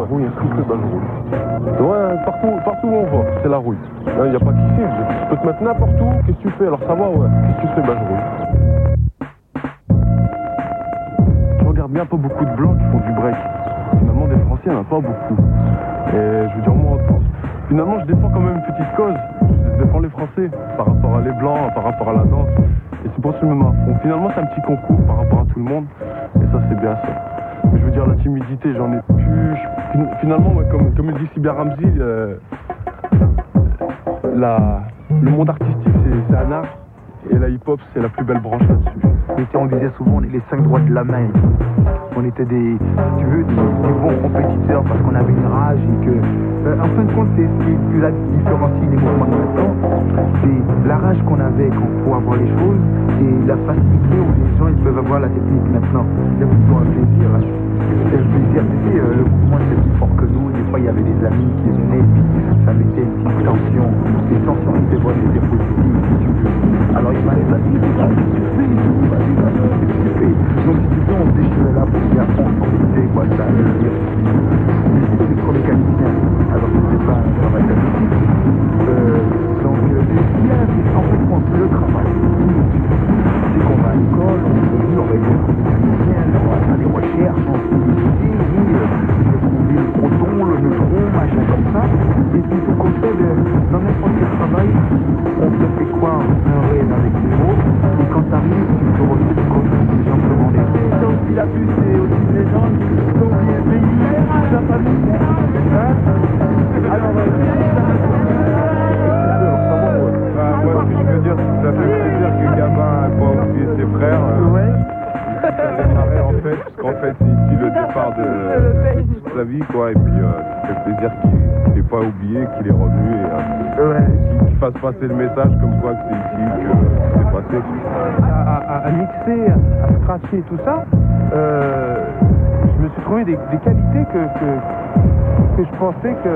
Rouille, rouille. Ouais, partout, partout où on va, c'est la rouille. Il n'y a pas qu'ici, je peux te mettre n'importe où, qu'est-ce que tu fais? Alors ça va, ouais. Qu'est-ce que tu fais Bah je rouille? Je regarde bien pas beaucoup de blancs qui font du break. Finalement, des Français, il n'y en a pas beaucoup. Et je veux dire, moi, finalement, je défends quand même une petite cause. Je défends les Français par rapport à les blancs, par rapport à la danse. Et c'est pour ça que je me. Finalement, c'est un petit concours par rapport à tout le monde. Et ça, c'est bien ça. Je veux dire, la timidité, j'en ai plus. Finalement, comme, comme le dit si bien Ramsey, euh, le monde artistique, c'est un art. Et la hip-hop, c'est la plus belle branche là-dessus. On disait souvent, on est les cinq droits de la main. On était des, tu veux, des, bons compétiteurs parce qu'on avait une rage et que, euh, en fin de compte, c'est ce qui la différencie les mouvements de maintenant. C'est la rage qu'on avait quand faut avoir les choses et la facilité où les gens ils peuvent avoir la technique maintenant. A plutôt un plaisir. hein. C'est le plaisir, euh, le mouvement était plus fort que nous. Des fois, il y avait des amis qui venaient et puis ça mettait une petite tension. Les tensions étaient bonnes, étaient positives, si tu. Alors il fallait vas-y, le de, de toute sa vie, quoi. Et puis, euh, ça fait plaisir qu'il n'ait pas oublié, qu'il est revenu et euh, Ouais. qu'il- qu'il fasse passer le message comme quoi que c'est ici que c'est passé. à, à- à mixer, à scratcher, tout ça, euh, je me suis trouvé des, des qualités que, que, que je pensais que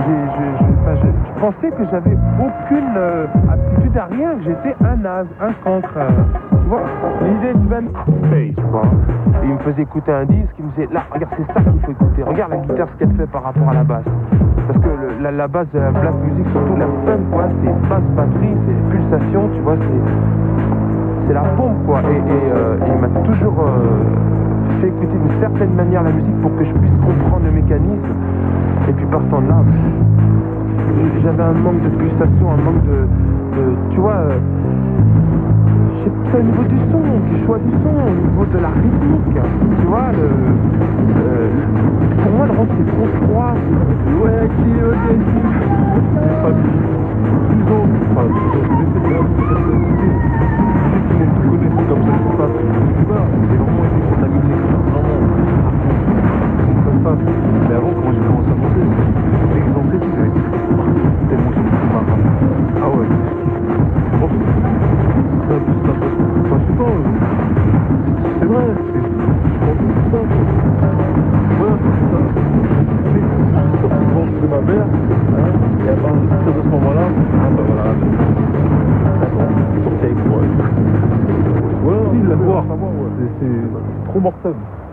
je, je- enfin, je- je pensais que j'avais aucune euh, aptitude à rien, que j'étais un naze, un cancre. Vois, l'idée tu vois. Et il me faisait écouter un disque, il me disait là, regarde, c'est ça qu'il faut écouter, regarde la guitare ce qu'elle fait par rapport à la basse. Parce que la, la base de la black music, surtout la funk, quoi, c'est basse batterie, c'est pulsation, tu vois, c'est c'est la pompe quoi et, euh, il m'a toujours euh, fait écouter d'une certaine manière la musique pour que je puisse comprendre le mécanisme et puis partant de là j'avais un manque de pulsation un manque de, de- tu vois euh, pas, au niveau du son du choix du son au niveau de la rythmique. Tu vois le, euh, pour moi le rock c'est trop froid. Ouais qui euh, c'est pas plus enfin, c'est comme ça passe. C'est ça, Mais avant, quand j'ai commencé à monter, tu j'avais tellement. Ah ouais, Troubourton.